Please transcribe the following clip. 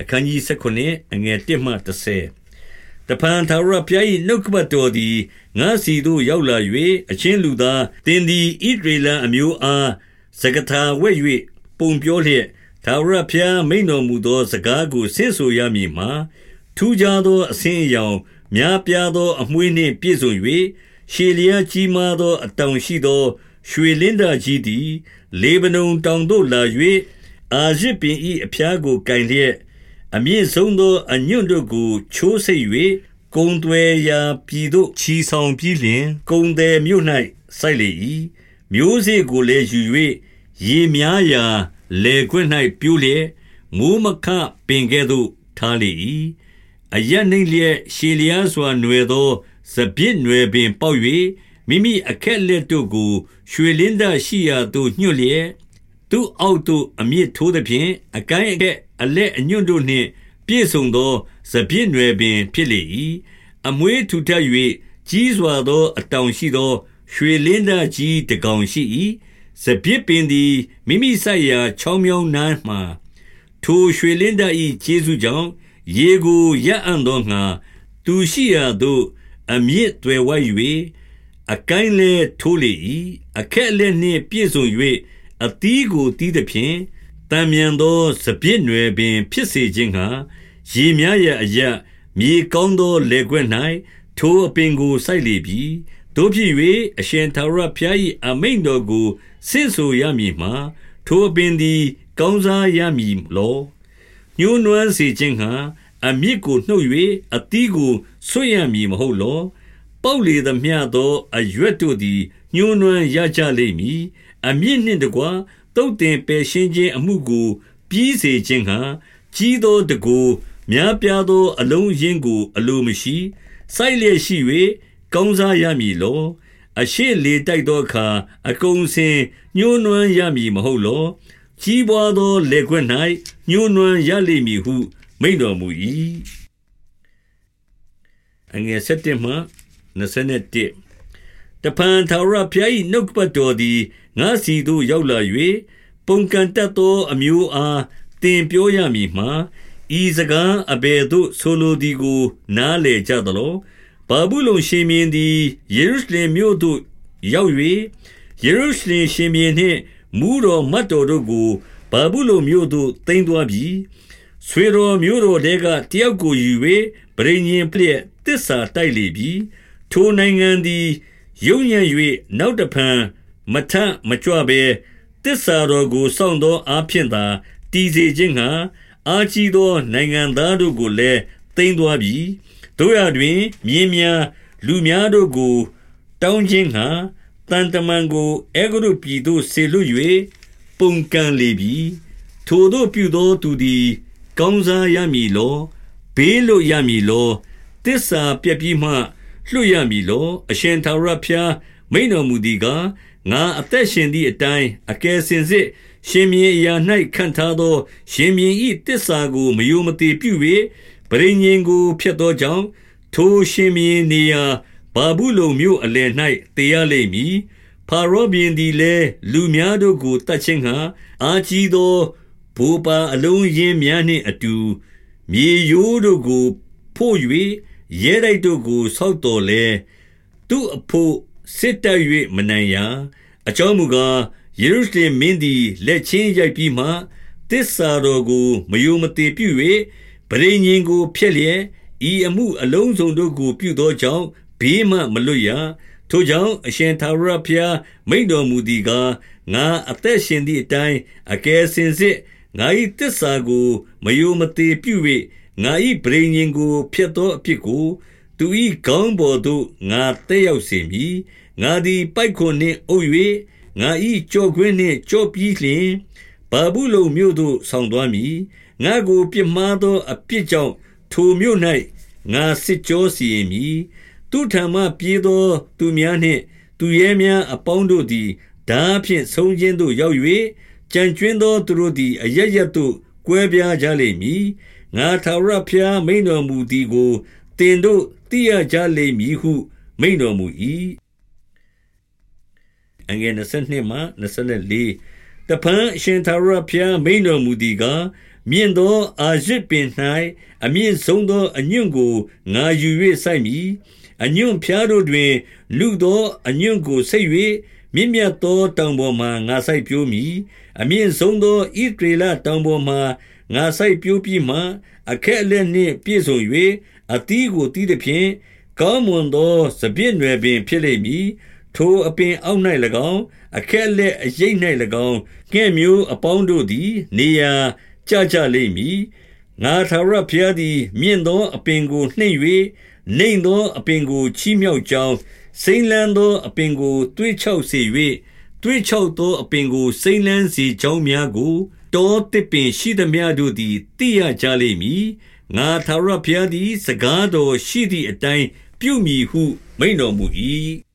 အခန်းကြီး19အငယ်1မှ30တပန်သာရပြား၏နှုတ်ကပတ်တော်သည်ငါစီသို့ရောက်လာ၍အချင်းလူသားတင်းသည်ဣဒရေလအမျိုးအားစကထာဝဲ့၍ပုံပြောလျက်သာရပြားမိန်တော်မူသော စကားကိုဆင့်ဆိုရမည်မှာထူးခြားသောအဆင်းအယောင်များပြားသော အမွှေးနှင့်ပြည့်စုံ၍ရှေလျာကြီးမားသော အတောင်ရှိသော ရွှေလင်းတာကြီးသည် လေဗနုန်တောင်သို့လာ၍အာရစ်ပင်၏အဖျားကိုကင်လျက် အမြင့်ဆုံးသောအညွန့်တို့ကိုချိုးဆိတ်၍ကုံသွဲရာပြည်သို့ချီဆောင်ပြီးလျင်ကုံတယ်မြို့၌စိုက်လေ၏မျိုးစေ့ကိုလည်းယူ၍ရေများရာလေခွင့်၌ပြိုးလျက်မိုးမခပင်ကဲ့သို့ထားလေ၏အရနှိမ့်လျက်ရှေလျားစွာຫນွယ်သောစပြစ်ຫນွယ်ပင်ပေါက်၍မိမိအခက်လက်တို့ကို ရွှေလင်းတရှိရာသို့ညှို့လျက်သူ့အောက်သို့အမြင့်ထိုးသဖြင့်အကိုင်းအခက် အလက်အညွန့်တို့နှင့် ပြည့်စုံသောစပြည့်နွယ်ပင် ဖြစ်လေ၏အမွေးထူထပ်၍ကြီးစွာသော အတောင်ရှိသော ရွှေလင်းသားကြီးတကောင်ရှိ၏စပြည့်ပင်သည်မိမိဆိုင်ရာချောင်းမြောင်းနားမှထိုရွှေလင်းသား၏ကျေးဇူးကြောင့်ရေကိုရအံ့သောငါသူရှိရာသို့အမြင့်တွေဝိုက်၍အကိုင်းလဲထိုးလေ၏အခက်လက်နှင့်ပြည့်စုံ၍အသီးကိုတီးသဖြင့် တံမြန်သောစပြည့်နွယ်ပင် ဖြစ်စေခြင်းဟာရေများရအရမြေကောင်းသောလေကွက်၌ထိုအပင်ကိုစိုက်လေပြီတို့ဖြစ်၍အရှင်သာရဖျား၏အမိန်တော်ကိုဆင့်ဆိုရမည်မှာထိုအပင်သည် ကောင်းစားရမည်လောညှိုးနွမ်းစေခြင်းဟာအမြစ်ကိုနှုတ်၍အသီးကိုဆွတ်ရမည်မဟုတ်လောပေါက်လေသမျှသောအရွက်တို့သည်ညှိုးနွမ်းရကြလိမ့်မည်အမြင့်နှင့်တကွ တုတ်တင်ပယ်ရှင်းခြင်းအမှုကိုပြီးစေခြင်းဟာကြီးသောတကူများပြားသော အလုံးရင်းကို အလိုမရှိစိုက်လျက်ရှိ၍ကောင်းစားရမည်လော အရှိလေတိုက်သောအခါအကုံစင်ညှိုးနွမ်းရမည်မဟုတ်လောကြီးပွားသောလေခွက်၌ညှိုးနွမ်းရလိမ့်မည်ဟု မိန့်တော်မူ၏အငယ်7မှ21 တဖန်သာရဖျား၏နှုတ်ပတ်တော်သည်ငါစီသို့ရောက်လာ၍ပုန်ကန်တတ်သောအမျိုးအားတင်ပြောရမည်မှာဤစကားအဘယ်သို့ဆိုလိုသည်ကို နားလေကြသလောဘာဘူးလုံရှင်မြင်းသည်ယေရုရှလင်မြို့သို့ရောက်၍ယေရုရှလင်ရှင်မြင်းနှင့်မူတော်မတ်တော်တို့ကိုဘာဘူးလုံမြို့သို့တင်သွားပြီးဆွေတော်မျိုးတော်တဲကတယောက်ကိုယူ၍ဗြိဉ္ဉ်ပြည့်တစ္ဆာတိုက်လေပြီးထိုနိုင်ငံသည် ယုံညံ့၍နောက်တဖန်မထမကြွဘဲတစ္ဆာတော်ကိုစောင့်သောအားဖြင့်သာတည်စေခြင်းငှာအာကြီးသောနိုင်ငံသားတို့ကိုလည်းတိမ့်သွားပြီတို့ရတွင်မြင်းများလူများတို့ကို တောင်းခြင်းငှာတန်တမန်ကိုအေဂရုပြည်သို့ဆေလွတ်၍ပုံကံလေပြီထိုတို့ပြုသောသူသည် ကောင်းစားရမည်လောဘေးလို့ရမည်လောတစ္ဆာပြက်ပြီးမှ လွတ်ရမည်လောအရှင်သာရဖျားမိန်တော်မူသည်ကားငါအသက်ရှင်သည့်အတိုင်းအကယ်စင်စစ်ရှင်မြင်းအရာ၌ခံထားသော ရှင်မြင်း၏တစ္ဆာကိုမယုံမသိပြု၍ပရိညင်ကိုဖျက်သောကြောင့်ထိုရှင်မြင်းနေရာဘာဘူးလုံမြို့အလယ်၌တည်ရလိမ့်မည်ဖာရောဘင်သည်လည်းလူများတို့ကိုတတ်ခြင်းဟံအာကြီးသောဘူပါအလုံးရင်းများနှင့်အတူ မြေရိုးတို့ကိုဖို့၍ ရဲတိုက်တို့ကိုဆောက်တော်လဲသူ့အဖို့စစ်တပ်၍မနိုင်ရာအကြောင်းမူကားယေရုရှလင်မင်းသည်လက်ချင်းရိုက်ပြီးမှတစ္ဆာတော်ကိုမယုံမသိပြု၍ဗရိညင်ကိုဖျက်လျက်ဤအမှုအလုံးစုံတို့ကိုပြုသောကြောင့်ဘေးမှမလွတ်ရထိုကြောင့်အရှင်သာရဘုရားမိန့်တော်မူသည်ကားငါအသက်ရှင်သည့်အတိုင်းအကယ်စင်စစ်ငါ၏တစ္ဆာကိုမယုံမသိပြု၍ ငါ၏ဗြိဉ္ဉ်ကိုဖျက်သောအဖြစ်ကို သူ၏ခေါင်းပေါ်သို့ငါတက်ရောက်စေမည်ငါသည်ပိုက်ခွန်နှင့်အုပ်၍ငါ၏ကြောခွင်းနှင့်ကြောပြီးလျှင်ဘာဘူးလုံမြို့သို့ဆောင်သွားမည်ငါကိုပြစ်မှားသောအပြစ်ကြောင့်ထိုမြို့၌ငါစစ်ကြောစီမည်သူထံမှပြေးသော သူများနှင့် သူရဲများအပေါင်းတို့သည်ဓာဖြင့်ဆုံးခြင်းသို့ရောက်၍ကြံကျွင်းသောသူတို့သည်အရရသို့ကွဲပြားကြလိမ့်မည် ငါထာဝရဘုရားမိန်တော်မူသည်ကိုတင်တို့သိရကြလိမ့်မည်ဟု မိန်တော်မူ၏အငယ်22မှ24တပန်းရှင်သာရဘုရားမိန်တော်မူသည်ကားမြင့်သောအာရစ်ပင်၌အမြင့်ဆုံးသောအညွန့်ကိုငါယူ၍စိုက်မည်အညွန့်ဖျားတို့တွင် လူသောအညွန့်ကိုဆိတ်၍မြင့်မြတ်သောတောင်ပေါ်မှငါစိုက်ပျိုးမည်အမြင့်ဆုံးသောဣဒရေလတောင်ပေါ်မှ ငါစိုက်ပျိုးပြီးမှအခက်အလက်နှင့်ပြည့်စုံ၍အသီးကိုတီးသည်ဖြင့်ကောင်းမွန်သောစပြည့်နွယ်ပင်ဖြစ်လိမ့်မည်ထိုအပင်အောက်၌၎င်းအခက်လက်အရိပ်၌၎င်းငှဲ့မျိုးအပေါင်းတို့သည် နေရာကြကြလိမ့်မည်ငါသာရဖျားသည် မြင့်သောအပင်ကိုနှိမ့်၍နှိမ့်သောအပင်ကိုချီးမြှောက်ကြောင်းစိမ့်လန်းသောအပင်ကိုတွေးချောက်စေ၍တွေးချောက်သောအပင်ကိုစိမ့်လန်းစေကြောင်းများကို တောတစ်ပင်ရှိသမျှတို့သည်သိရကြလိမ့်မည်ငါသာရဖျားသည် စကားတော်ရှိသည့်အတိုင်းပြုမည်ဟု မိန်တော်မူ၏